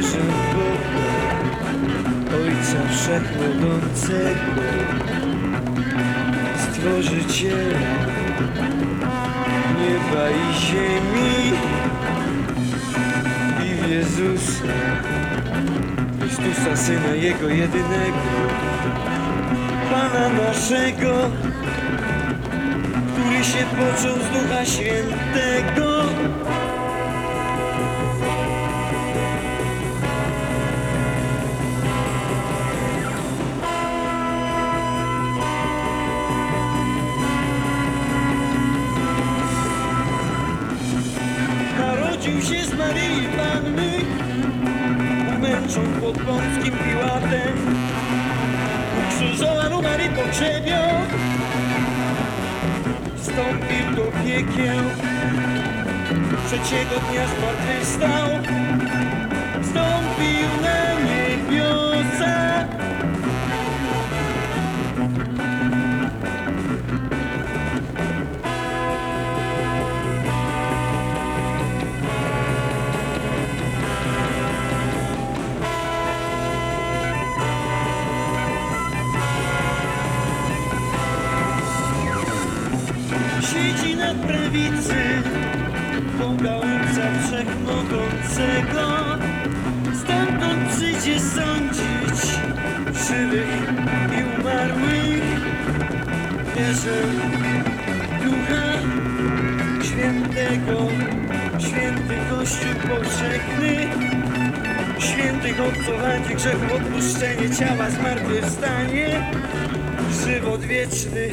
wierzę w Boga, Ojca Wszechmogącego, Stworzyciela nieba i ziemi i w Jezusa, Chrystusa, Syna Jego jedynego, Pana naszego, który się począł z Ducha Świętego. Narodził się z Maryi Panny Umęczą pod Pąckim Piłatem. Ukrzyżowano Maryi pogrzebią Wstąpił do piekieł. Trzeciego dnia zmartwychwstał Wstąpił na Siedzi na prawicy Boga Ojca Wszechmogącego. Stamtąd przyjdzie sądzić Żywych i umarłych. Wierzę Ducha Świętego Święty Kościół powszechny. Świętych obcowanie grzechów Odpuszczenie ciała Zmartwychwstanie. Żywot wieczny